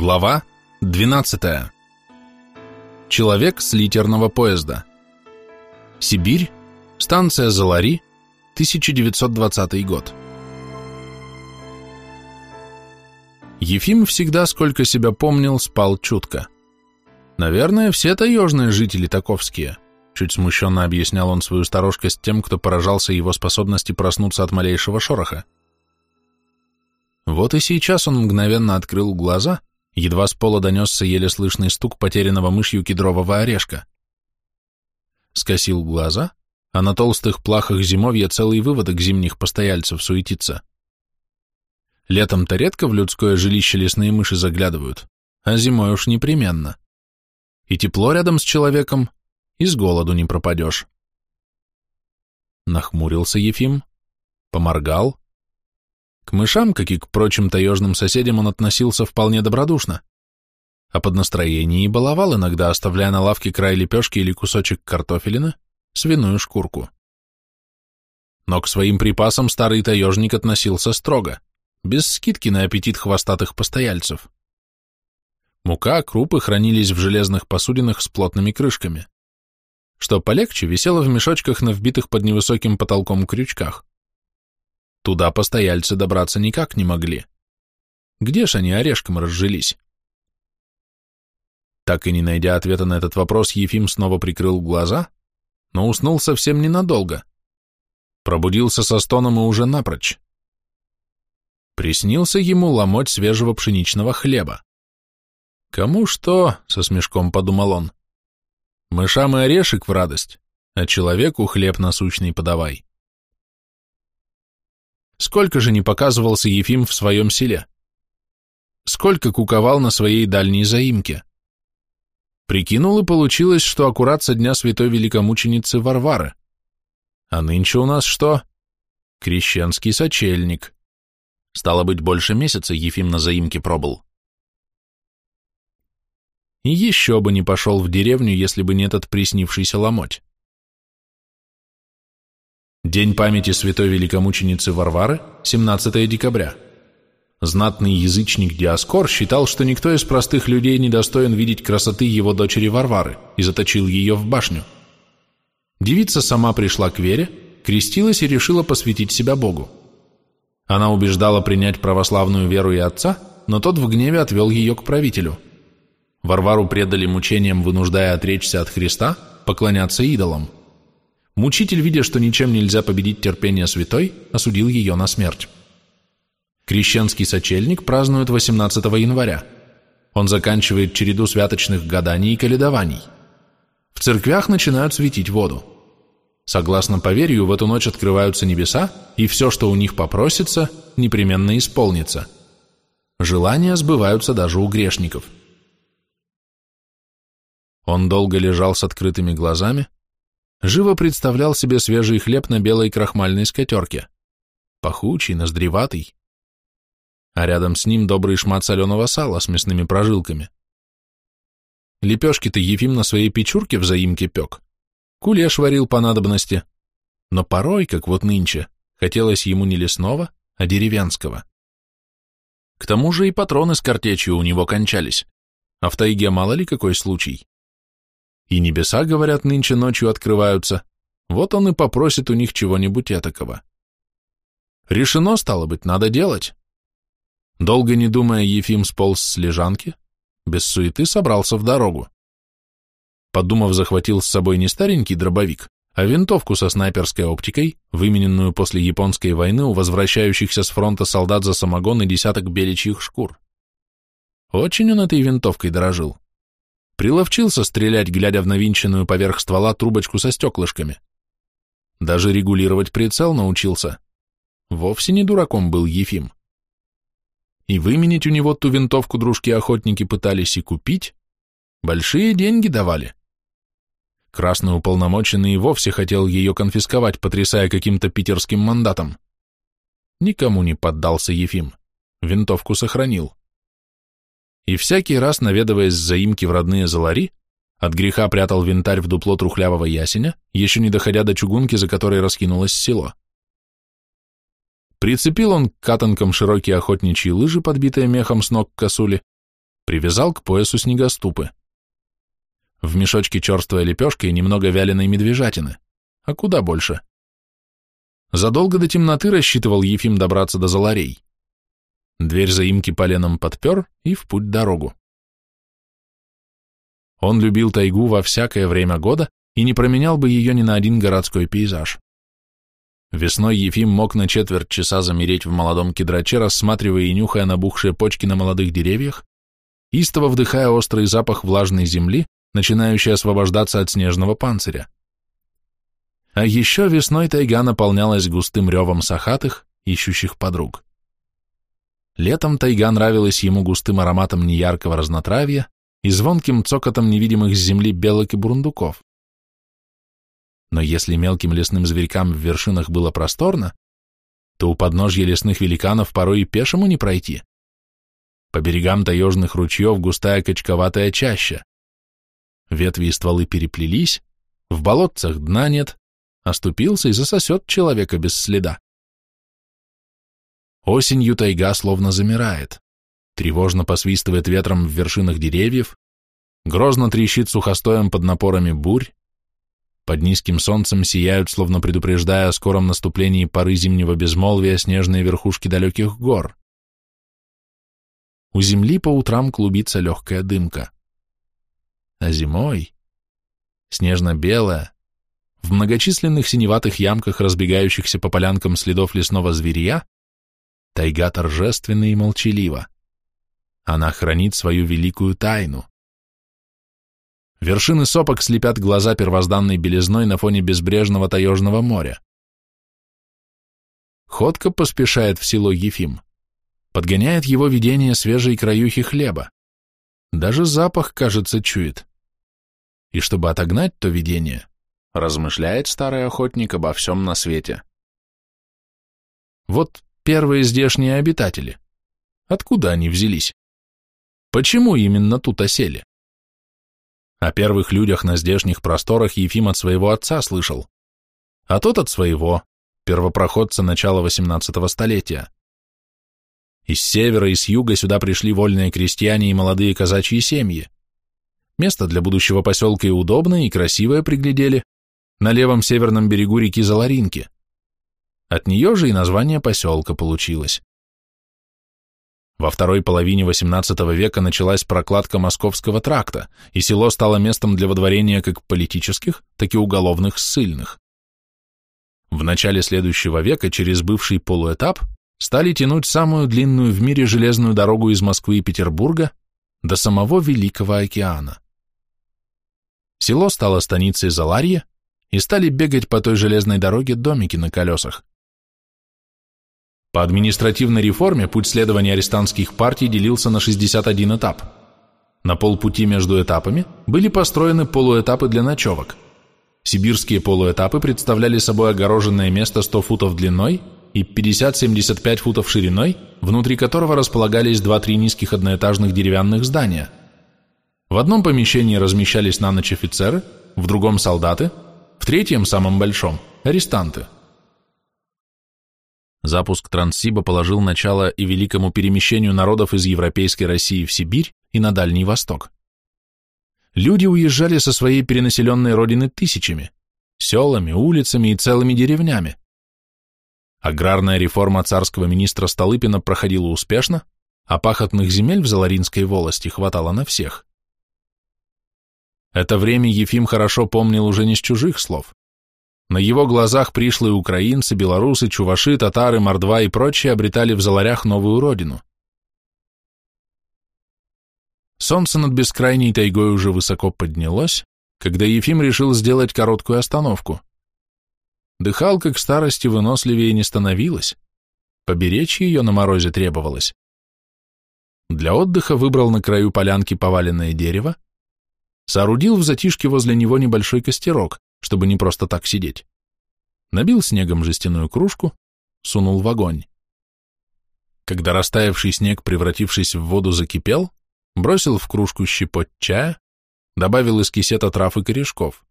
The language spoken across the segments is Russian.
Глава 12. Человек с литерного поезда. Сибирь, станция Залари, 1920 год. Ефим всегда, сколько себя помнил, спал чутко. Наверное, все таежные жители таковские. Чуть смущенно объяснял он свою сторожкость тем, кто поражался его способности проснуться от малейшего шороха. Вот и сейчас он мгновенно открыл глаза Едва с пола донесся еле слышный стук потерянного мышью кедрового орешка. Скосил глаза, а на толстых плахах зимовья целый выводок зимних постояльцев суетится. Летом-то редко в людское жилище лесные мыши заглядывают, а зимой уж непременно. И тепло рядом с человеком, и с голоду не пропадешь. Нахмурился Ефим, поморгал, к мышам, как и к прочим таежным соседям, он относился вполне добродушно, а под настроение и баловал иногда, оставляя на лавке край лепешки или кусочек картофелина, свиную шкурку. Но к своим припасам старый таежник относился строго, без скидки на аппетит хвостатых постояльцев. Мука, крупы хранились в железных посудинах с плотными крышками. Что полегче, висело в мешочках на вбитых под невысоким потолком крючках. Туда постояльцы добраться никак не могли. Где ж они орешком разжились? Так и не найдя ответа на этот вопрос, Ефим снова прикрыл глаза, но уснул совсем ненадолго. Пробудился со стоном и уже напрочь. Приснился ему ломоть свежего пшеничного хлеба. «Кому что?» — со смешком подумал он. «Мышам и орешек в радость, а человеку хлеб насущный подавай». Сколько же не показывался Ефим в своем селе? Сколько куковал на своей дальней заимке? Прикинул и получилось, что аккурат со дня святой великомученицы Варвары. А нынче у нас что? Крещенский сочельник. Стало быть, больше месяца Ефим на заимке пробыл. И еще бы не пошел в деревню, если бы не этот приснившийся ломоть. День памяти святой великомученицы Варвары, 17 декабря. Знатный язычник Диаскор считал, что никто из простых людей не достоин видеть красоты его дочери Варвары и заточил ее в башню. Девица сама пришла к вере, крестилась и решила посвятить себя Богу. Она убеждала принять православную веру и отца, но тот в гневе отвел ее к правителю. Варвару предали мучениям, вынуждая отречься от Христа, поклоняться идолам. Мучитель, видя, что ничем нельзя победить терпение святой, осудил ее на смерть. Крещенский сочельник празднует 18 января. Он заканчивает череду святочных гаданий и каледований. В церквях начинают светить воду. Согласно поверью, в эту ночь открываются небеса, и все, что у них попросится, непременно исполнится. Желания сбываются даже у грешников. Он долго лежал с открытыми глазами, живо представлял себе свежий хлеб на белой крахмальной скатерке. Пахучий, ноздреватый. А рядом с ним добрый шмат соленого сала с мясными прожилками. Лепешки-то Ефим на своей печурке в заимке пек. Кулеш варил по надобности. Но порой, как вот нынче, хотелось ему не лесного, а деревенского. К тому же и патроны с картечью у него кончались. А в тайге мало ли какой случай. И небеса, говорят, нынче ночью открываются. Вот он и попросит у них чего-нибудь этакого. Решено, стало быть, надо делать. Долго не думая, Ефим сполз с лежанки, без суеты собрался в дорогу. Подумав, захватил с собой не старенький дробовик, а винтовку со снайперской оптикой, вымененную после японской войны у возвращающихся с фронта солдат за самогон и десяток беличьих шкур. Очень он этой винтовкой дорожил. Приловчился стрелять, глядя в навинченную поверх ствола трубочку со стеклышками. Даже регулировать прицел научился. Вовсе не дураком был Ефим. И выменить у него ту винтовку дружки-охотники пытались и купить. Большие деньги давали. Красный уполномоченный вовсе хотел ее конфисковать, потрясая каким-то питерским мандатом. Никому не поддался Ефим. Винтовку сохранил и всякий раз, наведываясь с заимки в родные залари, от греха прятал винтарь в дупло трухлявого ясеня, еще не доходя до чугунки, за которой раскинулось село. Прицепил он к катанкам широкие охотничьи лыжи, подбитые мехом с ног косули, привязал к поясу снегоступы. В мешочке черствая лепешка и немного вяленой медвежатины, а куда больше. Задолго до темноты рассчитывал Ефим добраться до Заларей. Дверь заимки поленом подпер и в путь дорогу. Он любил тайгу во всякое время года и не променял бы ее ни на один городской пейзаж. Весной Ефим мог на четверть часа замереть в молодом кедраче, рассматривая и нюхая набухшие почки на молодых деревьях, истово вдыхая острый запах влажной земли, начинающий освобождаться от снежного панциря. А еще весной тайга наполнялась густым ревом сахатых, ищущих подруг. Летом тайга нравилась ему густым ароматом неяркого разнотравья и звонким цокотом невидимых с земли белок и бурундуков. Но если мелким лесным зверькам в вершинах было просторно, то у подножья лесных великанов порой и пешему не пройти. По берегам таежных ручьев густая качковатая чаща. Ветви и стволы переплелись, в болотцах дна нет, оступился и засосет человека без следа. Осенью тайга словно замирает, тревожно посвистывает ветром в вершинах деревьев, грозно трещит сухостоем под напорами бурь, под низким солнцем сияют, словно предупреждая о скором наступлении поры зимнего безмолвия снежные верхушки далеких гор. У земли по утрам клубится легкая дымка. А зимой, снежно-белая, в многочисленных синеватых ямках, разбегающихся по полянкам следов лесного зверя, тайга торжественна и молчалива. Она хранит свою великую тайну. Вершины сопок слепят глаза первозданной белизной на фоне безбрежного таежного моря. Ходко поспешает в село Ефим. Подгоняет его видение свежей краюхи хлеба. Даже запах, кажется, чует. И чтобы отогнать то видение, размышляет старый охотник обо всем на свете. Вот первые здешние обитатели. Откуда они взялись? Почему именно тут осели? О первых людях на здешних просторах Ефим от своего отца слышал, а тот от своего, первопроходца начала XVIII столетия. Из севера и с юга сюда пришли вольные крестьяне и молодые казачьи семьи. Место для будущего поселка и удобное, и красивое приглядели, на левом северном берегу реки Заларинки. От нее же и название поселка получилось. Во второй половине XVIII века началась прокладка Московского тракта, и село стало местом для водворения как политических, так и уголовных ссыльных. В начале следующего века через бывший полуэтап стали тянуть самую длинную в мире железную дорогу из Москвы и Петербурга до самого Великого океана. Село стало станицей Заларья, и стали бегать по той железной дороге домики на колесах. По административной реформе путь следования арестантских партий делился на 61 этап. На полпути между этапами были построены полуэтапы для ночевок. Сибирские полуэтапы представляли собой огороженное место 100 футов длиной и 50-75 футов шириной, внутри которого располагались 2-3 низких одноэтажных деревянных здания. В одном помещении размещались на ночь офицеры, в другом – солдаты, в третьем, самом большом – арестанты – Запуск Транссиба положил начало и великому перемещению народов из Европейской России в Сибирь и на Дальний Восток. Люди уезжали со своей перенаселенной родины тысячами, селами, улицами и целыми деревнями. Аграрная реформа царского министра Столыпина проходила успешно, а пахотных земель в Заларинской волости хватало на всех. Это время Ефим хорошо помнил уже не с чужих слов. На его глазах пришлые украинцы, белорусы, чуваши, татары, мордва и прочие обретали в Заларях новую родину. Солнце над бескрайней тайгой уже высоко поднялось, когда Ефим решил сделать короткую остановку. Дыхалка к старости выносливее не становилась, поберечь ее на морозе требовалось. Для отдыха выбрал на краю полянки поваленное дерево, соорудил в затишке возле него небольшой костерок, чтобы не просто так сидеть. Набил снегом жестяную кружку, сунул в огонь. Когда растаявший снег, превратившись в воду, закипел, бросил в кружку щепоть чая, добавил из кисета трав и корешков.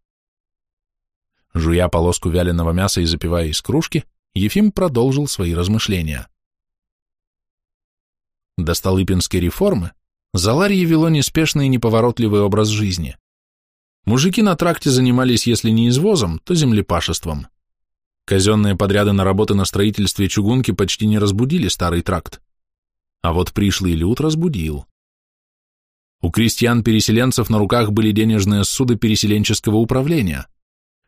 Жуя полоску вяленого мяса и запивая из кружки, Ефим продолжил свои размышления. До Столыпинской реформы Заларье вело неспешный и неповоротливый образ жизни. Мужики на тракте занимались, если не извозом, то землепашеством. Казенные подряды на работы на строительстве чугунки почти не разбудили старый тракт. А вот пришлый люд разбудил. У крестьян-переселенцев на руках были денежные суды переселенческого управления.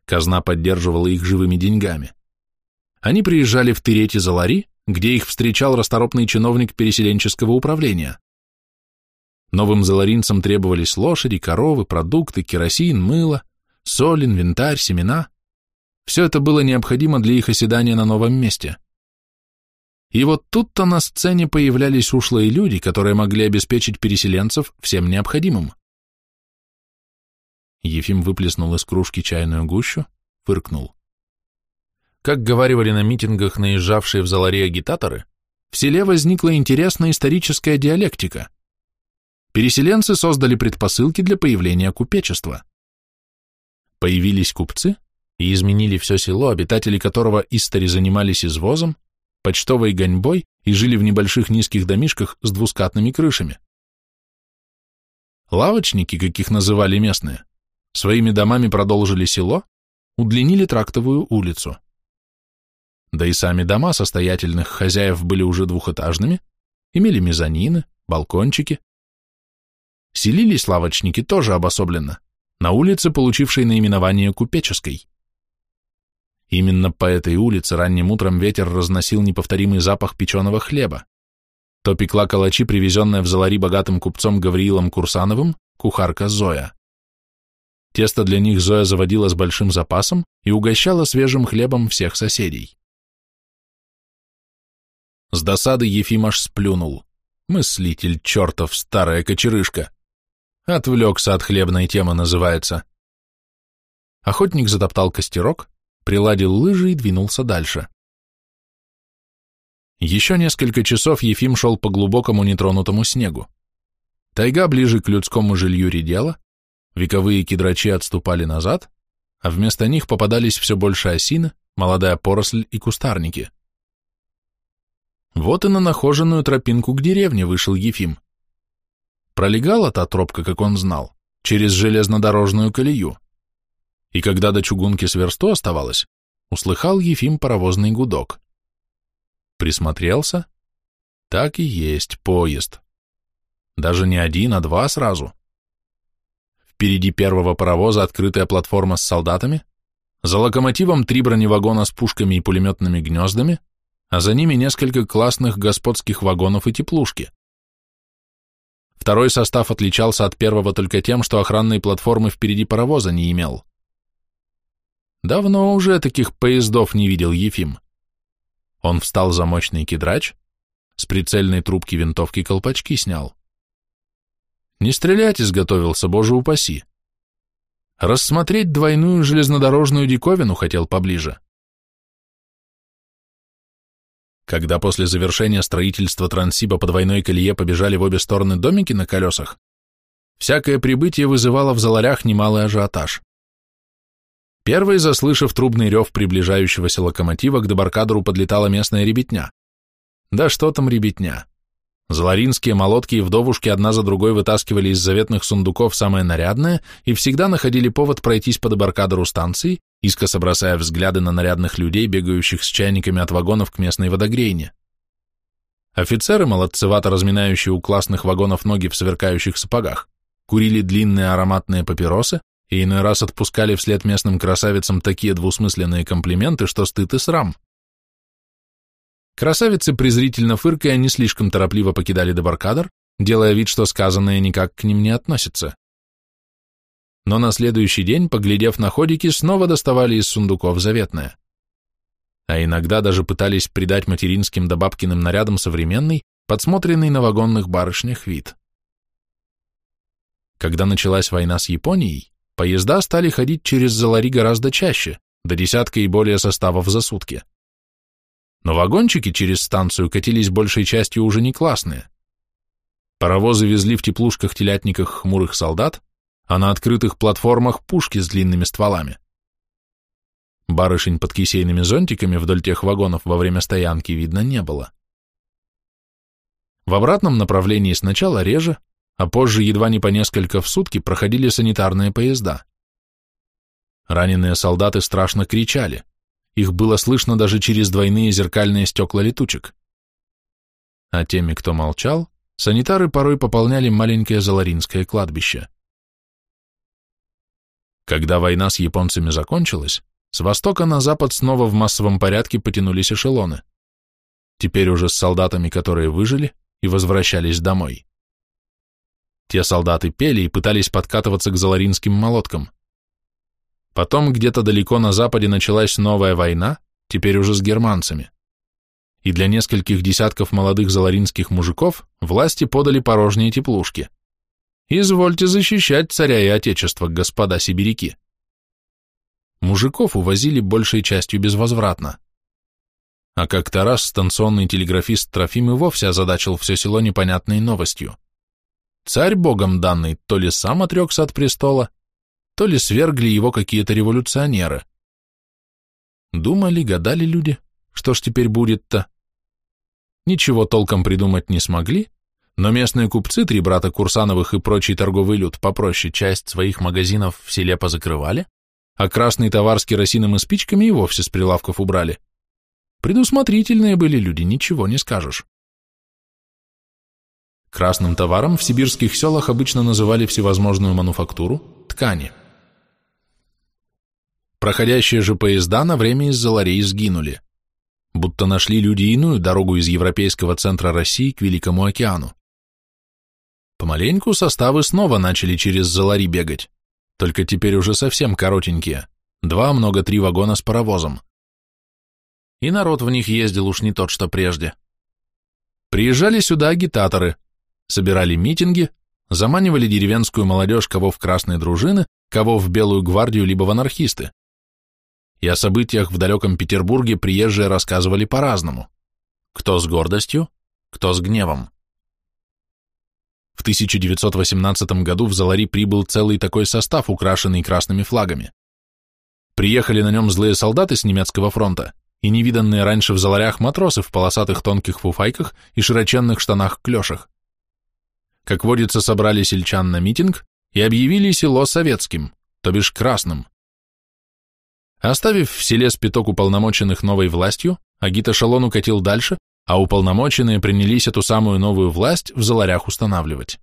Казна поддерживала их живыми деньгами. Они приезжали в Тырети за Лари, где их встречал расторопный чиновник переселенческого управления. Новым заларинцам требовались лошади, коровы, продукты, керосин, мыло, соль, инвентарь, семена. Все это было необходимо для их оседания на новом месте. И вот тут-то на сцене появлялись ушлые люди, которые могли обеспечить переселенцев всем необходимым. Ефим выплеснул из кружки чайную гущу, фыркнул. Как говаривали на митингах наезжавшие в Заларе агитаторы, в селе возникла интересная историческая диалектика. Переселенцы создали предпосылки для появления купечества. Появились купцы и изменили все село, обитатели которого истори занимались извозом, почтовой гоньбой и жили в небольших низких домишках с двускатными крышами. Лавочники, каких называли местные, своими домами продолжили село, удлинили трактовую улицу. Да и сами дома состоятельных хозяев были уже двухэтажными, имели мезонины, балкончики. Селились лавочники тоже обособленно, на улице, получившей наименование Купеческой. Именно по этой улице ранним утром ветер разносил неповторимый запах печеного хлеба. То пекла калачи, привезенная в Залари богатым купцом Гавриилом Курсановым, кухарка Зоя. Тесто для них Зоя заводила с большим запасом и угощала свежим хлебом всех соседей. С досады Ефим аж сплюнул. Мыслитель чертов, старая кочерышка. Отвлекся от хлебной темы, называется. Охотник затоптал костерок, приладил лыжи и двинулся дальше. Еще несколько часов Ефим шел по глубокому нетронутому снегу. Тайга ближе к людскому жилью редела, вековые кедрачи отступали назад, а вместо них попадались все больше осины, молодая поросль и кустарники. Вот и на нахоженную тропинку к деревне вышел Ефим. Пролегала та тропка, как он знал, через железнодорожную колею и когда до чугунки с версту оставалось, услыхал Ефим паровозный гудок. Присмотрелся. Так и есть поезд. Даже не один, а два сразу. Впереди первого паровоза открытая платформа с солдатами, за локомотивом три броневагона с пушками и пулеметными гнездами, а за ними несколько классных господских вагонов и теплушки. Второй состав отличался от первого только тем, что охранной платформы впереди паровоза не имел. Давно уже таких поездов не видел Ефим. Он встал за мощный кедрач, с прицельной трубки винтовки колпачки снял. Не стрелять изготовился, боже упаси. Рассмотреть двойную железнодорожную диковину хотел поближе. Когда после завершения строительства Транссиба по двойной колее побежали в обе стороны домики на колесах, всякое прибытие вызывало в заларях немалый ажиотаж. Первой, заслышав трубный рев приближающегося локомотива, к дебаркадеру подлетала местная ребятня. Да что там ребятня? Золаринские молотки и вдовушки одна за другой вытаскивали из заветных сундуков самое нарядное и всегда находили повод пройтись по дебаркадеру станции, искоса бросая взгляды на нарядных людей, бегающих с чайниками от вагонов к местной водогрейне. Офицеры, молодцевато разминающие у классных вагонов ноги в сверкающих сапогах, курили длинные ароматные папиросы, и иной раз отпускали вслед местным красавицам такие двусмысленные комплименты, что стыд и срам. Красавицы, презрительно фыркая, не слишком торопливо покидали дебаркадер, делая вид, что сказанное никак к ним не относится. Но на следующий день, поглядев на ходики, снова доставали из сундуков заветное. А иногда даже пытались придать материнским да бабкиным нарядам современный, подсмотренный на вагонных барышнях вид. Когда началась война с Японией, Поезда стали ходить через Залари гораздо чаще, до десятка и более составов за сутки. Но вагончики через станцию катились большей частью уже не классные. Паровозы везли в теплушках-телятниках хмурых солдат, а на открытых платформах пушки с длинными стволами. Барышень под кисейными зонтиками вдоль тех вагонов во время стоянки видно не было. В обратном направлении сначала реже, а позже едва не по несколько в сутки проходили санитарные поезда. Раненые солдаты страшно кричали. Их было слышно даже через двойные зеркальные стекла летучек. А теми, кто молчал, санитары порой пополняли маленькое Заларинское кладбище. Когда война с японцами закончилась, с востока на запад снова в массовом порядке потянулись эшелоны. Теперь уже с солдатами, которые выжили и возвращались домой. Те солдаты пели и пытались подкатываться к заларинским молоткам. Потом где-то далеко на западе началась новая война, теперь уже с германцами. И для нескольких десятков молодых заларинских мужиков власти подали порожние теплушки. Извольте защищать царя и отечество, господа сибиряки. Мужиков увозили большей частью безвозвратно. А как-то раз станционный телеграфист Трофим и вовсе озадачил все село непонятной новостью. Царь богом данный то ли сам отрекся от престола, то ли свергли его какие-то революционеры. Думали, гадали люди, что ж теперь будет-то? Ничего толком придумать не смогли, но местные купцы, три брата Курсановых и прочий торговый люд попроще, часть своих магазинов в селе позакрывали, а красный товар с керосином и спичками и вовсе с прилавков убрали. Предусмотрительные были люди, ничего не скажешь. Красным товаром в сибирских селах обычно называли всевозможную мануфактуру, ткани. Проходящие же поезда на время из-за ларей сгинули, будто нашли люди иную дорогу из европейского центра России к Великому океану. Помаленьку составы снова начали через Залари бегать, только теперь уже совсем коротенькие, два, много три вагона с паровозом. И народ в них ездил уж не тот, что прежде. Приезжали сюда агитаторы, собирали митинги, заманивали деревенскую молодежь кого в красные дружины, кого в белую гвардию, либо в анархисты и о событиях в далеком Петербурге приезжие рассказывали по-разному. Кто с гордостью, кто с гневом. В 1918 году в Залари прибыл целый такой состав, украшенный красными флагами. Приехали на нем злые солдаты с немецкого фронта и невиданные раньше в Заларях матросы в полосатых тонких фуфайках и широченных штанах-клешах. Как водится, собрали сельчан на митинг и объявили село советским, то бишь красным. Оставив в селе спиток уполномоченных новой властью, Агита Шалон укатил дальше, а уполномоченные принялись эту самую новую власть в заларях устанавливать.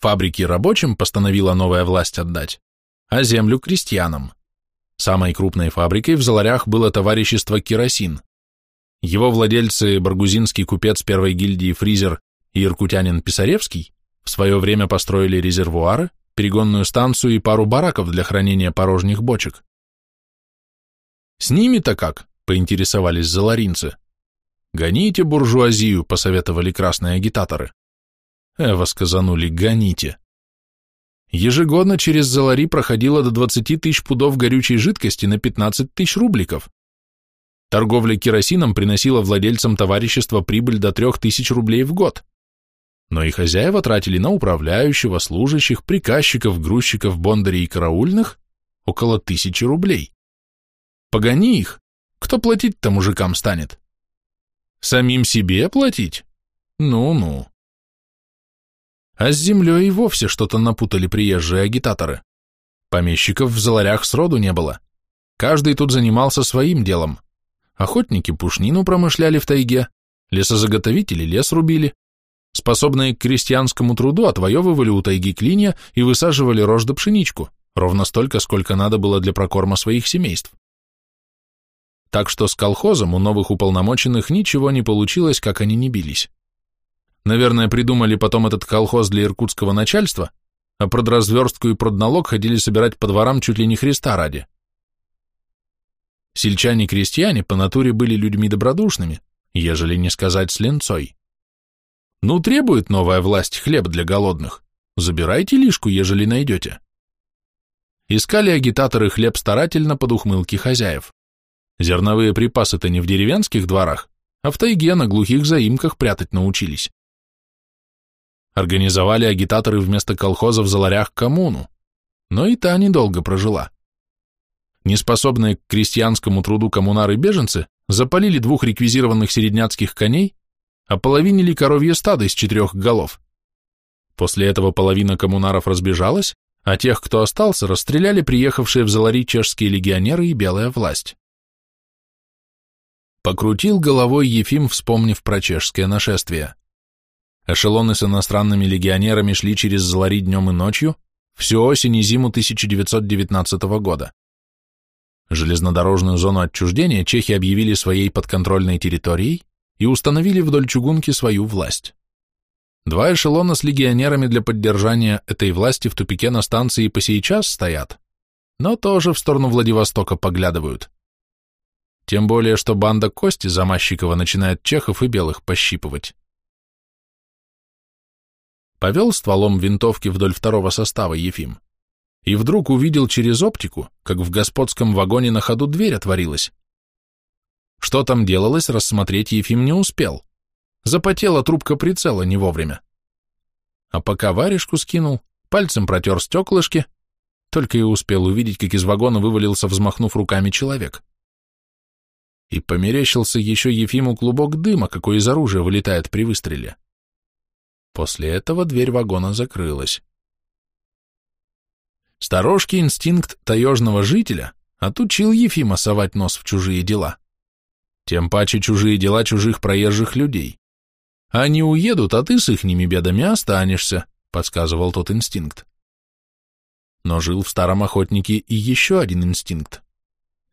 Фабрики рабочим постановила новая власть отдать, а землю крестьянам. Самой крупной фабрикой в заларях было товарищество «Керосин». Его владельцы баргузинский купец первой гильдии Фризер и иркутянин Писаревский в свое время построили резервуары, перегонную станцию и пару бараков для хранения порожних бочек. С ними-то как? Поинтересовались заларинцы. Гоните буржуазию, посоветовали красные агитаторы. Эва сказанули, гоните. Ежегодно через Залари проходило до 20 тысяч пудов горючей жидкости на 15 тысяч рубликов. Торговля керосином приносила владельцам товарищества прибыль до 3 тысяч рублей в год. Но и хозяева тратили на управляющего, служащих, приказчиков, грузчиков, бондарей и караульных около тысячи рублей. Погони их. Кто платить-то мужикам станет? Самим себе платить? Ну-ну. А с землей и вовсе что-то напутали приезжие агитаторы. Помещиков в заларях сроду не было. Каждый тут занимался своим делом. Охотники пушнину промышляли в тайге, лесозаготовители лес рубили, способные к крестьянскому труду отвоевывали у тайги клинья и высаживали рожь да пшеничку, ровно столько, сколько надо было для прокорма своих семейств. Так что с колхозом у новых уполномоченных ничего не получилось, как они не бились. Наверное, придумали потом этот колхоз для иркутского начальства, а продразверстку и продналог ходили собирать по дворам чуть ли не Христа ради. Сельчане-крестьяне по натуре были людьми добродушными, ежели не сказать с ленцой. Ну, требует новая власть хлеб для голодных, забирайте лишку, ежели найдете. Искали агитаторы хлеб старательно под ухмылки хозяев. Зерновые припасы-то не в деревенских дворах, а в тайге на глухих заимках прятать научились. Организовали агитаторы вместо колхоза в Заларях коммуну, но и та недолго прожила. Неспособные к крестьянскому труду коммунары-беженцы запалили двух реквизированных середняцких коней, ополовинили коровье стадо из четырех голов. После этого половина коммунаров разбежалась, а тех, кто остался, расстреляли приехавшие в Залари чешские легионеры и белая власть. Покрутил головой Ефим, вспомнив про чешское нашествие. Эшелоны с иностранными легионерами шли через Залари днем и ночью, всю осень и зиму 1919 года. Железнодорожную зону отчуждения чехи объявили своей подконтрольной территорией и установили вдоль чугунки свою власть. Два эшелона с легионерами для поддержания этой власти в тупике на станции по сейчас стоят, но тоже в сторону Владивостока поглядывают. Тем более, что банда Кости Замащикова начинает чехов и белых пощипывать. Повел стволом винтовки вдоль второго состава Ефим и вдруг увидел через оптику, как в господском вагоне на ходу дверь отворилась. Что там делалось, рассмотреть Ефим не успел. Запотела трубка прицела не вовремя. А пока варежку скинул, пальцем протер стеклышки, только и успел увидеть, как из вагона вывалился, взмахнув руками, человек. И померещился еще Ефиму клубок дыма, какой из оружия вылетает при выстреле. После этого дверь вагона закрылась. Сторожкий инстинкт таежного жителя отучил Ефима совать нос в чужие дела. Тем паче чужие дела чужих проезжих людей. Они уедут, а ты с ихними бедами останешься, подсказывал тот инстинкт. Но жил в старом охотнике и еще один инстинкт.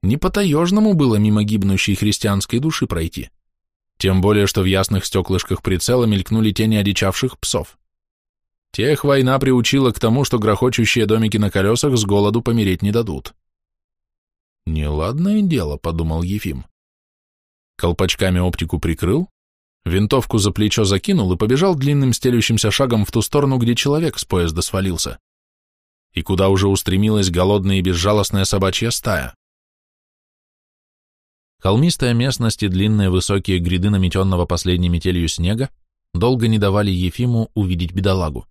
Не по-таежному было мимо гибнущей христианской души пройти. Тем более, что в ясных стеклышках прицела мелькнули тени одичавших псов. Тех война приучила к тому, что грохочущие домики на колесах с голоду помереть не дадут. «Неладное дело», — подумал Ефим. Колпачками оптику прикрыл, Винтовку за плечо закинул и побежал длинным стелющимся шагом в ту сторону, где человек с поезда свалился. И куда уже устремилась голодная и безжалостная собачья стая. Холмистая местность и длинные высокие гряды наметенного последней метелью снега долго не давали Ефиму увидеть бедолагу.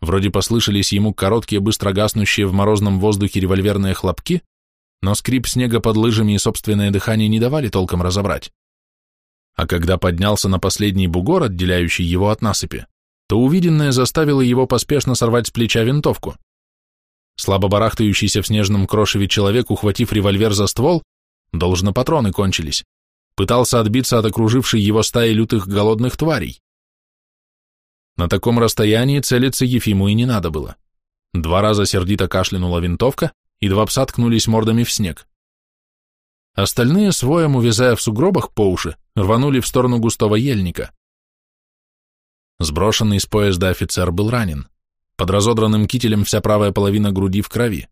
Вроде послышались ему короткие, быстро гаснущие в морозном воздухе револьверные хлопки, но скрип снега под лыжами и собственное дыхание не давали толком разобрать а когда поднялся на последний бугор, отделяющий его от насыпи, то увиденное заставило его поспешно сорвать с плеча винтовку. Слабо барахтающийся в снежном крошеве человек, ухватив револьвер за ствол, должно патроны кончились, пытался отбиться от окружившей его стаи лютых голодных тварей. На таком расстоянии целиться Ефиму и не надо было. Два раза сердито кашлянула винтовка, и два пса ткнулись мордами в снег. Остальные, своем увязая в сугробах по уши, рванули в сторону густого ельника. Сброшенный с поезда офицер был ранен. Под разодранным кителем вся правая половина груди в крови.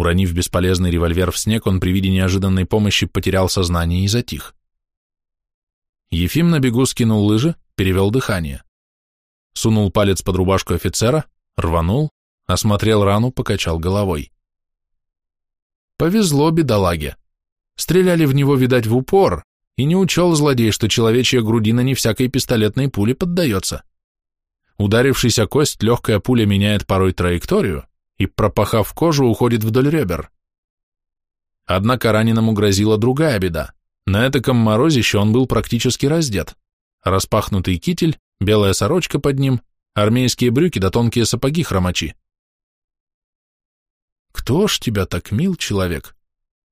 Уронив бесполезный револьвер в снег, он при виде неожиданной помощи потерял сознание и затих. Ефим на бегу скинул лыжи, перевел дыхание. Сунул палец под рубашку офицера, рванул, осмотрел рану, покачал головой. Повезло бедолаге. Стреляли в него, видать, в упор, и не учел злодей, что человечья грудина не всякой пистолетной пуле поддается. Ударившийся кость, легкая пуля меняет порой траекторию и, пропахав кожу, уходит вдоль ребер. Однако раненому грозила другая беда. На этаком морозище он был практически раздет. Распахнутый китель, белая сорочка под ним, армейские брюки да тонкие сапоги хромачи. «Кто ж тебя так мил, человек?»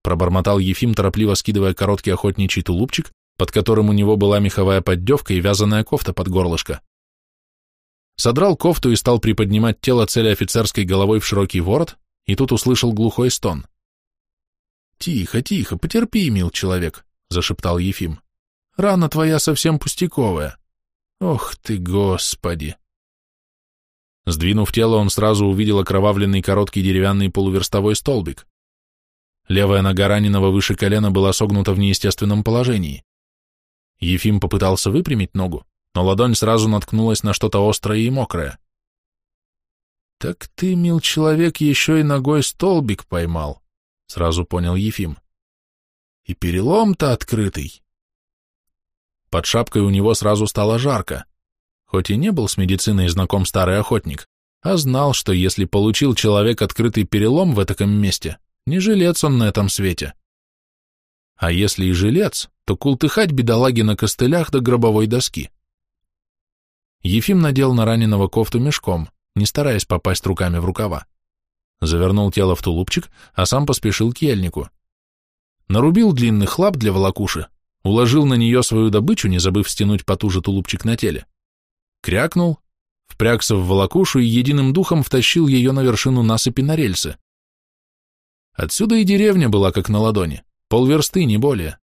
пробормотал Ефим, торопливо скидывая короткий охотничий тулупчик, под которым у него была меховая поддевка и вязаная кофта под горлышко. Содрал кофту и стал приподнимать тело цели офицерской головой в широкий ворот, и тут услышал глухой стон. «Тихо, тихо, потерпи, мил человек», — зашептал Ефим. «Рана твоя совсем пустяковая. Ох ты, Господи!» Сдвинув тело, он сразу увидел окровавленный короткий деревянный полуверстовой столбик. Левая нога раненого выше колена была согнута в неестественном положении. Ефим попытался выпрямить ногу, но ладонь сразу наткнулась на что-то острое и мокрое. «Так ты, мил человек, еще и ногой столбик поймал», — сразу понял Ефим. «И перелом-то открытый». Под шапкой у него сразу стало жарко. Хоть и не был с медициной знаком старый охотник, а знал, что если получил человек открытый перелом в этом месте, не жилец он на этом свете. А если и жилец, то култыхать бедолаги на костылях до гробовой доски. Ефим надел на раненого кофту мешком, не стараясь попасть руками в рукава. Завернул тело в тулупчик, а сам поспешил к ельнику. Нарубил длинный хлап для волокуши, уложил на нее свою добычу, не забыв стянуть потуже тулупчик на теле. Крякнул, впрягся в волокушу и единым духом втащил ее на вершину насыпи на рельсы. Отсюда и деревня была как на ладони, полверсты, не более.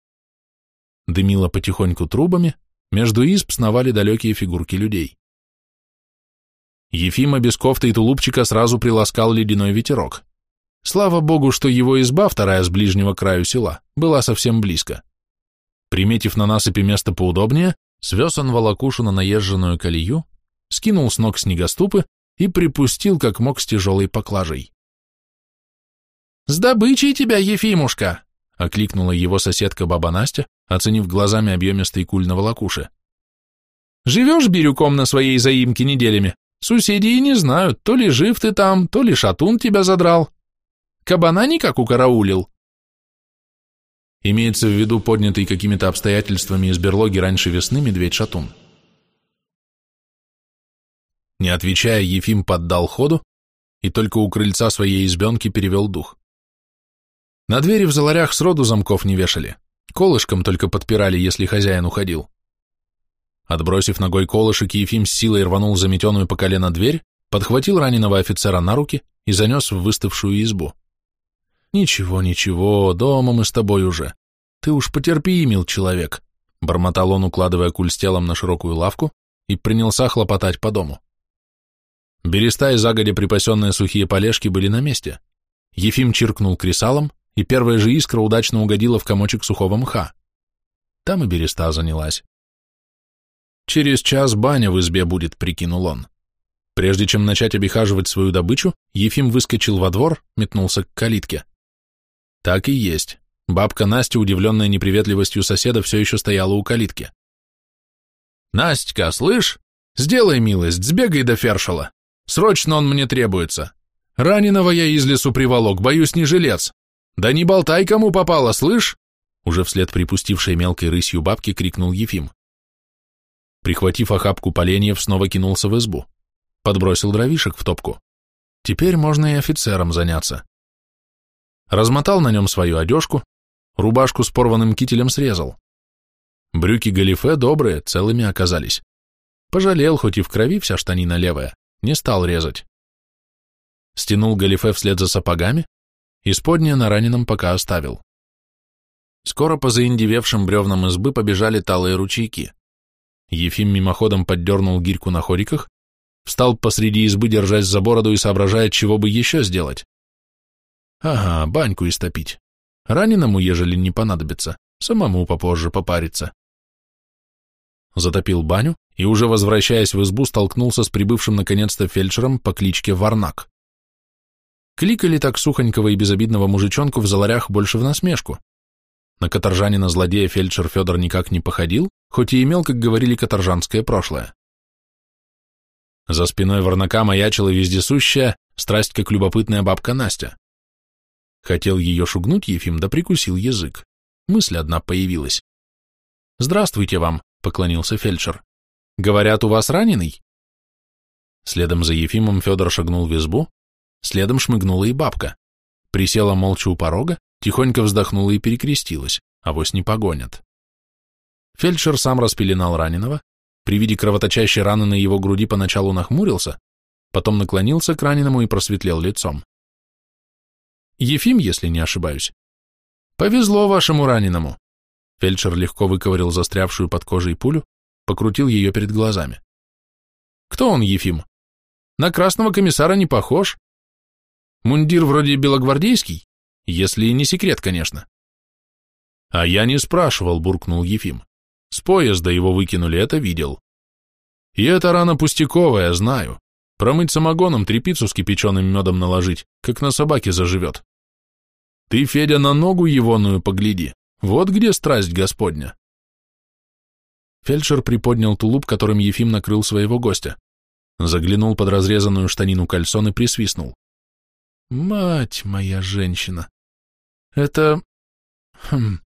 Дымило потихоньку трубами, между изб сновали далекие фигурки людей. Ефима без кофты и тулупчика сразу приласкал ледяной ветерок. Слава богу, что его изба, вторая с ближнего краю села, была совсем близко. Приметив на насыпи место поудобнее, свез он волокушу на наезженную колею, скинул с ног снегоступы и припустил, как мог, с тяжелой поклажей. «С добычей тебя, Ефимушка!» — окликнула его соседка баба Настя, оценив глазами объемистый куль на волокуше. «Живешь бирюком на своей заимке неделями, Соседи и не знают, то ли жив ты там, то ли шатун тебя задрал. Кабана никак укараулил. Имеется в виду поднятый какими-то обстоятельствами из берлоги раньше весны медведь-шатун. Не отвечая, Ефим поддал ходу и только у крыльца своей избенки перевел дух. На двери в заларях сроду замков не вешали, колышком только подпирали, если хозяин уходил. Отбросив ногой колышек, Ефим с силой рванул заметенную по колено дверь, подхватил раненого офицера на руки и занес в выставшую избу. «Ничего, ничего, дома мы с тобой уже. Ты уж потерпи, мил человек», — бормотал он, укладывая куль с телом на широкую лавку, и принялся хлопотать по дому. Береста и загодя припасенные сухие полежки были на месте. Ефим чиркнул кресалом, и первая же искра удачно угодила в комочек сухого мха. Там и береста занялась. Через час баня в избе будет, прикинул он. Прежде чем начать обихаживать свою добычу, Ефим выскочил во двор, метнулся к калитке. Так и есть. Бабка Настя, удивленная неприветливостью соседа, все еще стояла у калитки. «Настя, слышь? Сделай милость, сбегай до Фершала. Срочно он мне требуется. Раненого я из лесу приволок, боюсь, не жилец. Да не болтай, кому попало, слышь?» Уже вслед припустившей мелкой рысью бабки крикнул Ефим. Прихватив охапку поленьев, снова кинулся в избу. Подбросил дровишек в топку. Теперь можно и офицером заняться. Размотал на нем свою одежку, рубашку с порванным кителем срезал. Брюки галифе добрые, целыми оказались. Пожалел, хоть и в крови вся штанина левая, не стал резать. Стянул галифе вслед за сапогами, и споднее на раненом пока оставил. Скоро по заиндевевшим бревнам избы побежали талые ручейки. Ефим мимоходом поддернул гирьку на ходиках, встал посреди избы, держась за бороду и соображая, чего бы еще сделать. Ага, баньку истопить. Раненому, ежели не понадобится, самому попозже попариться. Затопил баню и, уже возвращаясь в избу, столкнулся с прибывшим наконец-то фельдшером по кличке Варнак. Кликали так сухонького и безобидного мужичонку в заларях больше в насмешку. На каторжанина-злодея фельдшер Федор никак не походил, хоть и имел, как говорили, каторжанское прошлое. За спиной Варнака маячила вездесущая, страсть как любопытная бабка Настя. Хотел ее шугнуть Ефим, да прикусил язык. Мысль одна появилась. «Здравствуйте вам», — поклонился фельдшер. «Говорят, у вас раненый?» Следом за Ефимом Федор шагнул в избу, следом шмыгнула и бабка. Присела молча у порога, тихонько вздохнула и перекрестилась, авось не погонят. Фельдшер сам распеленал раненого, при виде кровоточащей раны на его груди поначалу нахмурился, потом наклонился к раненому и просветлел лицом. Ефим, если не ошибаюсь. Повезло вашему раненому. Фельдшер легко выковырил застрявшую под кожей пулю, покрутил ее перед глазами. Кто он, Ефим? На красного комиссара не похож. Мундир вроде белогвардейский, если не секрет, конечно. А я не спрашивал, буркнул Ефим. С поезда его выкинули, это видел. И эта рана пустяковая, знаю. Промыть самогоном, трепицу с кипяченым медом наложить, как на собаке заживет. Ты, Федя, на ногу егоную погляди. Вот где страсть Господня. Фельдшер приподнял тулуп, которым Ефим накрыл своего гостя. Заглянул под разрезанную штанину кальсон и присвистнул. Мать моя женщина! Это... Хм...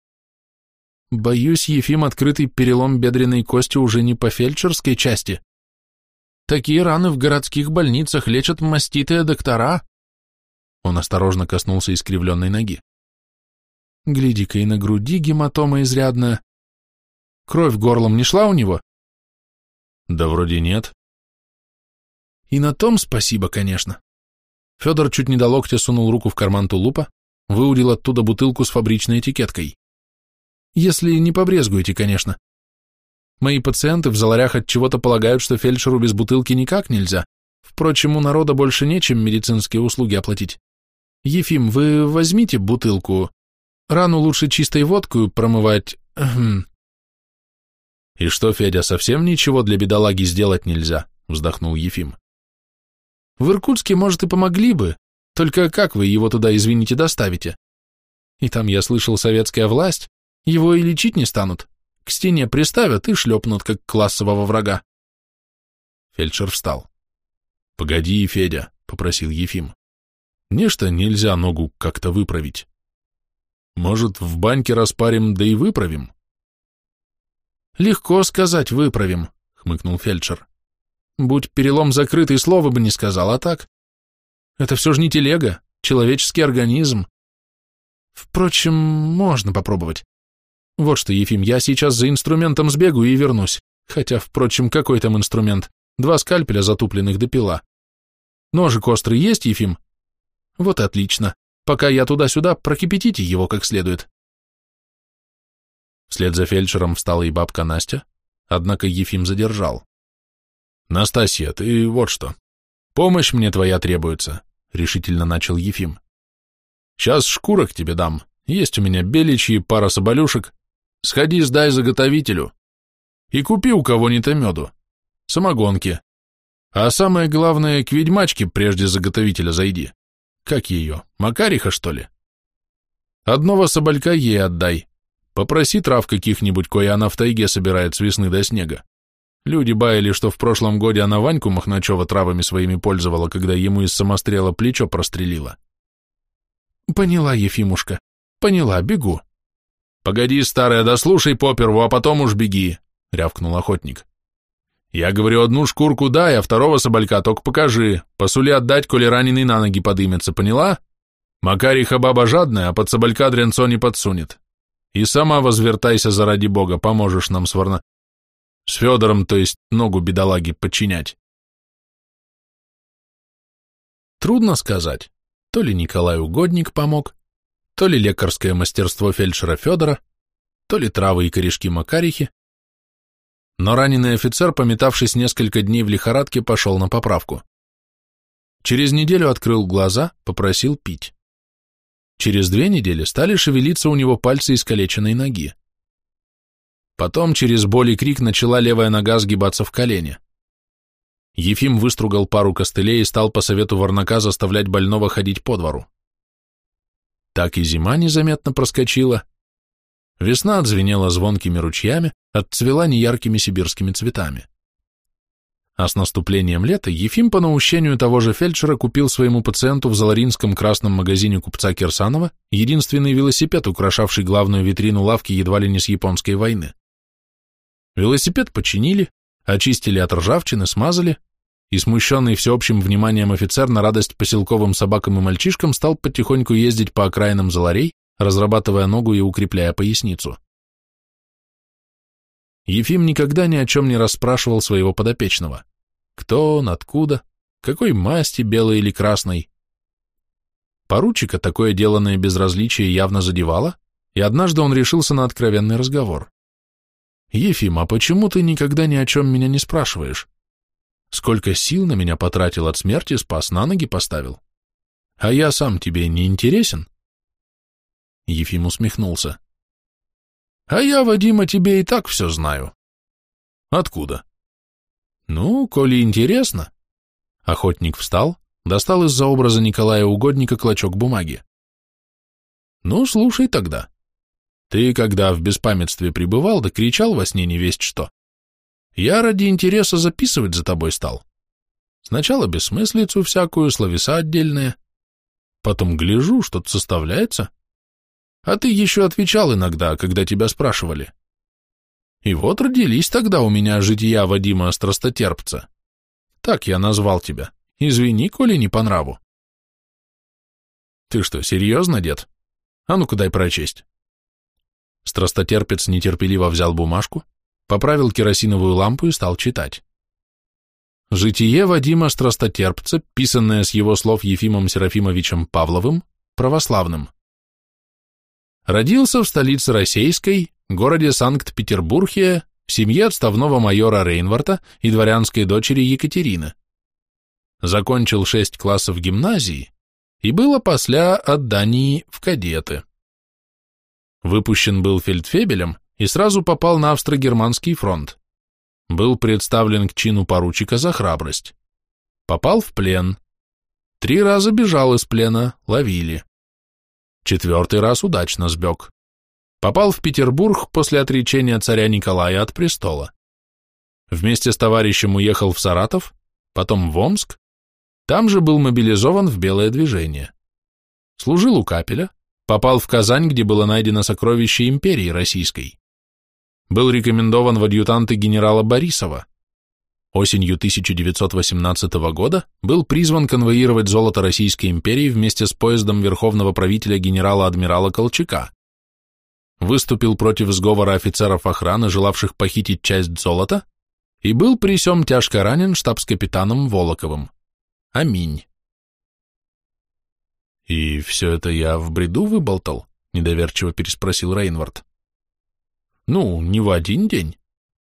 Боюсь, Ефим, открытый перелом бедренной кости уже не по фельдшерской части. Такие раны в городских больницах лечат маститые доктора. Он осторожно коснулся искривленной ноги. Гляди-ка, и на груди гематома изрядная. Кровь горлом не шла у него? Да вроде нет. И на том спасибо, конечно. Федор чуть не до локтя сунул руку в карман тулупа, выудил оттуда бутылку с фабричной этикеткой. Если не побрезгуете, конечно. Мои пациенты в заларях от чего-то полагают, что фельдшеру без бутылки никак нельзя. Впрочем, у народа больше нечем медицинские услуги оплатить. Ефим, вы возьмите бутылку. Рану лучше чистой водкой промывать. И что, Федя, совсем ничего для бедолаги сделать нельзя? Вздохнул Ефим. В Иркутске, может, и помогли бы, только как вы его туда, извините, доставите? И там, я слышал, советская власть, его и лечить не станут. К стене приставят и шлепнут, как классового врага. Фельдшер встал. «Погоди, Федя», — попросил Ефим. «Нечто нельзя ногу как-то выправить. Может, в баньке распарим, да и выправим?» «Легко сказать «выправим», — хмыкнул фельдшер. «Будь перелом закрытый, слова бы не сказал, а так? Это все же не телега, человеческий организм. Впрочем, можно попробовать. Вот что, Ефим, я сейчас за инструментом сбегу и вернусь. Хотя, впрочем, какой там инструмент? Два скальпеля затупленных до пила. Ножик острый есть, Ефим? Вот отлично. Пока я туда-сюда, прокипятите его как следует. Вслед за фельдшером встала и бабка Настя, однако Ефим задержал. «Настасья, ты вот что. Помощь мне твоя требуется», — решительно начал Ефим. «Сейчас шкурок тебе дам. Есть у меня беличьи, пара соболюшек. Сходи, сдай заготовителю. И купи у кого-нибудь меду. Самогонки. А самое главное, к ведьмачке прежде заготовителя зайди. Как ее, Макариха, что ли? Одного соболька ей отдай. Попроси трав каких-нибудь, кое она в тайге собирает с весны до снега. Люди баяли, что в прошлом годе она Ваньку Махначева травами своими пользовала, когда ему из самострела плечо прострелила. Поняла, Ефимушка, поняла, бегу. «Погоди, старая, дослушай поперву, а потом уж беги», — рявкнул охотник. «Я говорю, одну шкурку дай, а второго соболька только покажи. Посули отдать, коли раненый на ноги подымется, поняла? Макариха баба жадная, а под соболька дренцо не подсунет. И сама возвертайся заради бога, поможешь нам с Варна... С Федором, то есть ногу бедолаги, подчинять». Трудно сказать. То ли Николай Угодник помог, то ли лекарское мастерство фельдшера Федора, то ли травы и корешки Макарихи. Но раненый офицер, пометавшись несколько дней в лихорадке, пошел на поправку. Через неделю открыл глаза, попросил пить. Через две недели стали шевелиться у него пальцы искалеченной ноги. Потом через боль и крик начала левая нога сгибаться в колене. Ефим выстругал пару костылей и стал по совету Варнака заставлять больного ходить по двору. Так и зима незаметно проскочила. Весна отзвенела звонкими ручьями, отцвела неяркими сибирскими цветами. А с наступлением лета Ефим по наущению того же фельдшера купил своему пациенту в Заларинском красном магазине купца Кирсанова единственный велосипед, украшавший главную витрину лавки едва ли не с японской войны. Велосипед починили, очистили от ржавчины, смазали, и смущенный всеобщим вниманием офицер на радость поселковым собакам и мальчишкам стал потихоньку ездить по окраинам заларей, разрабатывая ногу и укрепляя поясницу. Ефим никогда ни о чем не расспрашивал своего подопечного. Кто он, откуда, какой масти, белой или красной. Поручика такое деланное безразличие явно задевало, и однажды он решился на откровенный разговор. «Ефим, а почему ты никогда ни о чем меня не спрашиваешь? Сколько сил на меня потратил от смерти, спас, на ноги поставил. А я сам тебе не интересен?» Ефим усмехнулся. «А я, Вадима, тебе и так все знаю». «Откуда?» «Ну, коли интересно». Охотник встал, достал из-за образа Николая Угодника клочок бумаги. «Ну, слушай тогда. Ты, когда в беспамятстве пребывал, да кричал во сне не весть что, я ради интереса записывать за тобой стал. Сначала бессмыслицу всякую, словеса отдельные. Потом гляжу, что-то составляется. А ты еще отвечал иногда, когда тебя спрашивали. И вот родились тогда у меня жития Вадима Остростотерпца. Так я назвал тебя. Извини, коли не по нраву. Ты что, серьезно, дед? А ну-ка дай прочесть. Страстотерпец нетерпеливо взял бумажку, поправил керосиновую лампу и стал читать. Житие Вадима Страстотерпца, писанное с его слов Ефимом Серафимовичем Павловым, православным. Родился в столице Российской, городе Санкт-Петербурге, в семье отставного майора Рейнварта и дворянской дочери Екатерины. Закончил шесть классов гимназии и был опосля от Дании в кадеты. Выпущен был фельдфебелем и сразу попал на австро-германский фронт. Был представлен к чину поручика за храбрость. Попал в плен. Три раза бежал из плена, ловили. Четвертый раз удачно сбег. Попал в Петербург после отречения царя Николая от престола. Вместе с товарищем уехал в Саратов, потом в Омск, там же был мобилизован в белое движение. Служил у капеля, попал в Казань, где было найдено сокровище империи российской. Был рекомендован в адъютанты генерала Борисова. Осенью 1918 года был призван конвоировать золото Российской империи вместе с поездом верховного правителя генерала-адмирала Колчака. Выступил против сговора офицеров охраны, желавших похитить часть золота, и был при сём тяжко ранен штабс-капитаном Волоковым. Аминь. «И все это я в бреду выболтал?» — недоверчиво переспросил Рейнвард. «Ну, не в один день.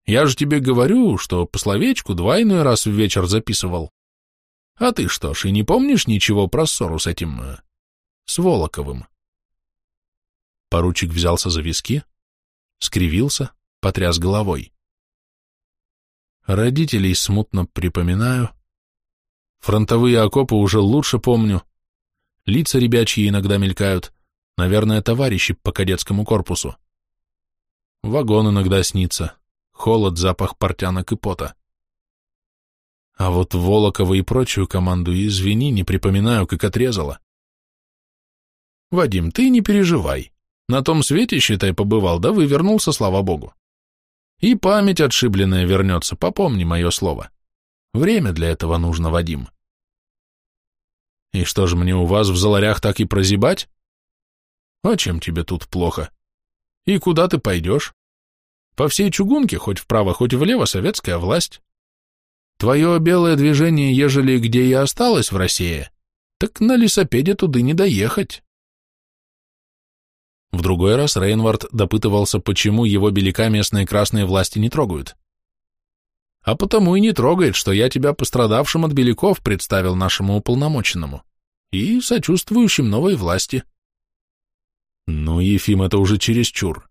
Я же тебе говорю, что по словечку два иной раз в вечер записывал. А ты что ж, и не помнишь ничего про ссору с этим... Э, с Волоковым?» Поручик взялся за виски, скривился, потряс головой. Родителей смутно припоминаю, Фронтовые окопы уже лучше помню. Лица ребячьи иногда мелькают. Наверное, товарищи по кадетскому корпусу. Вагон иногда снится. Холод, запах портянок и пота. А вот Волокова и прочую команду, извини, не припоминаю, как отрезала. Вадим, ты не переживай. На том свете, считай, побывал, да вывернулся, слава богу. И память отшибленная вернется, попомни мое слово. Время для этого нужно, Вадим. И что же мне у вас в заларях так и прозябать? А чем тебе тут плохо? И куда ты пойдешь? По всей чугунке, хоть вправо, хоть влево, советская власть. Твое белое движение, ежели где и осталось в России, так на лесопеде туды не доехать. В другой раз Рейнвард допытывался, почему его белика местные красные власти не трогают. А потому и не трогает, что я тебя пострадавшим от беляков представил нашему уполномоченному и сочувствующим новой власти. Ну, Ефим, это уже чересчур.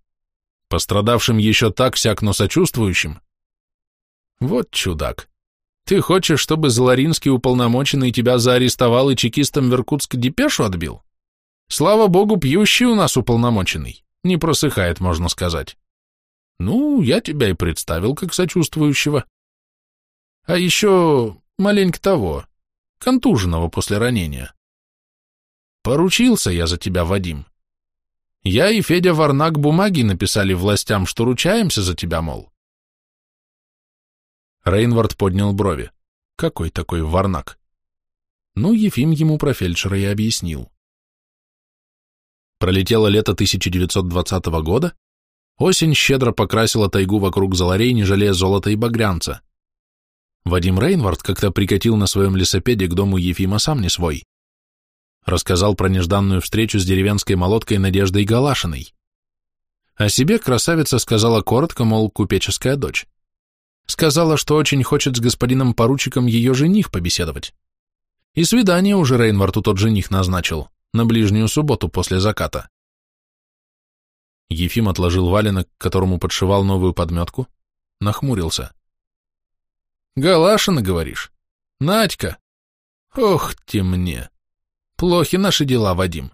Пострадавшим еще так сяк, но сочувствующим. Вот чудак. Ты хочешь, чтобы Зларинский уполномоченный тебя заарестовал и чекистам в Иркутск депешу отбил? Слава богу, пьющий у нас уполномоченный. Не просыхает, можно сказать. Ну, я тебя и представил как сочувствующего. А еще маленько того, контуженного после ранения. Поручился я за тебя, Вадим. Я и Федя Варнак бумаги написали властям, что ручаемся за тебя, мол. Рейнвард поднял брови. Какой такой Варнак? Ну, Ефим ему про фельдшера и объяснил. Пролетело лето 1920 года, осень щедро покрасила тайгу вокруг Заларей, не жалея золота и багрянца. Вадим Рейнвард как-то прикатил на своем лесопеде к дому Ефима сам не свой. Рассказал про нежданную встречу с деревенской молоткой Надеждой Галашиной. О себе красавица сказала коротко, мол, купеческая дочь. Сказала, что очень хочет с господином поручиком ее жених побеседовать. И свидание уже Рейнварту тот жених назначил, на ближнюю субботу после заката. Ефим отложил валенок, которому подшивал новую подметку, нахмурился. Галашина, говоришь? Надька? Ох ты мне! Плохи наши дела, Вадим.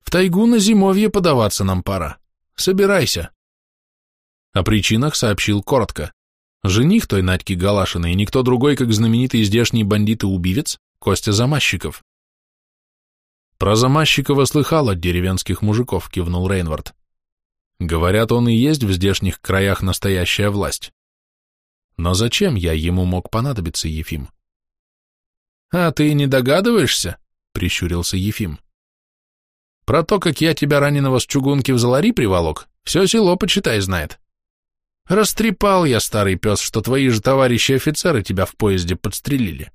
В тайгу на зимовье подаваться нам пора. Собирайся. О причинах сообщил коротко. Жених той Надьки Галашиной, никто другой, как знаменитый здешний бандит и убивец Костя Замащиков. Про Замащикова слыхал от деревенских мужиков, кивнул Рейнвард. Говорят, он и есть в здешних краях настоящая власть. Но зачем я ему мог понадобиться, Ефим? А ты не догадываешься? Прищурился Ефим. Про то, как я тебя раненого с чугунки в Залари приволок, все село, почитай, знает. Растрепал я, старый пес, что твои же товарищи-офицеры тебя в поезде подстрелили.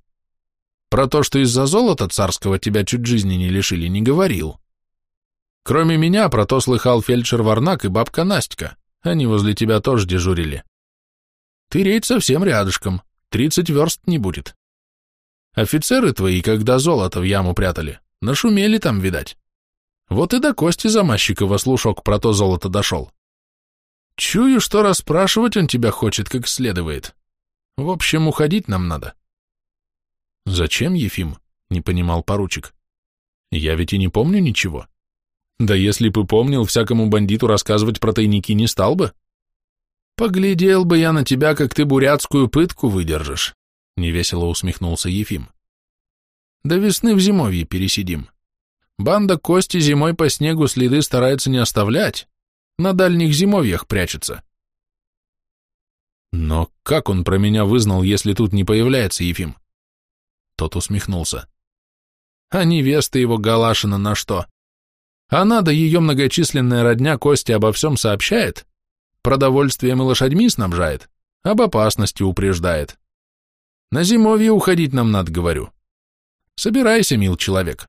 Про то, что из-за золота царского тебя чуть жизни не лишили, не говорил. Кроме меня, про то слыхал фельдшер Варнак и бабка Настя. Они возле тебя тоже дежурили. Ты рейд совсем рядышком, тридцать верст не будет. Офицеры твои, когда золото в яму прятали, нашумели там, видать. Вот и до Кости Замащикова слушок про то золото дошел. Чую, что расспрашивать он тебя хочет, как следует. В общем, уходить нам надо. Зачем, Ефим? Не понимал поручик. Я ведь и не помню ничего. Да если бы помнил, всякому бандиту рассказывать про тайники не стал бы. Поглядел бы я на тебя, как ты бурятскую пытку выдержишь, невесело усмехнулся Ефим. До весны в зимовье пересидим. Банда Кости зимой по снегу следы старается не оставлять, на дальних зимовьях прячется. Но как он про меня вызнал, если тут не появляется Ефим? Тот усмехнулся. А невеста его Галашина на что? Она да ее многочисленная родня Кости обо всем сообщает, продовольствием и лошадьми снабжает, об опасности упреждает. На зимовье уходить нам надо, говорю. Собирайся, мил человек.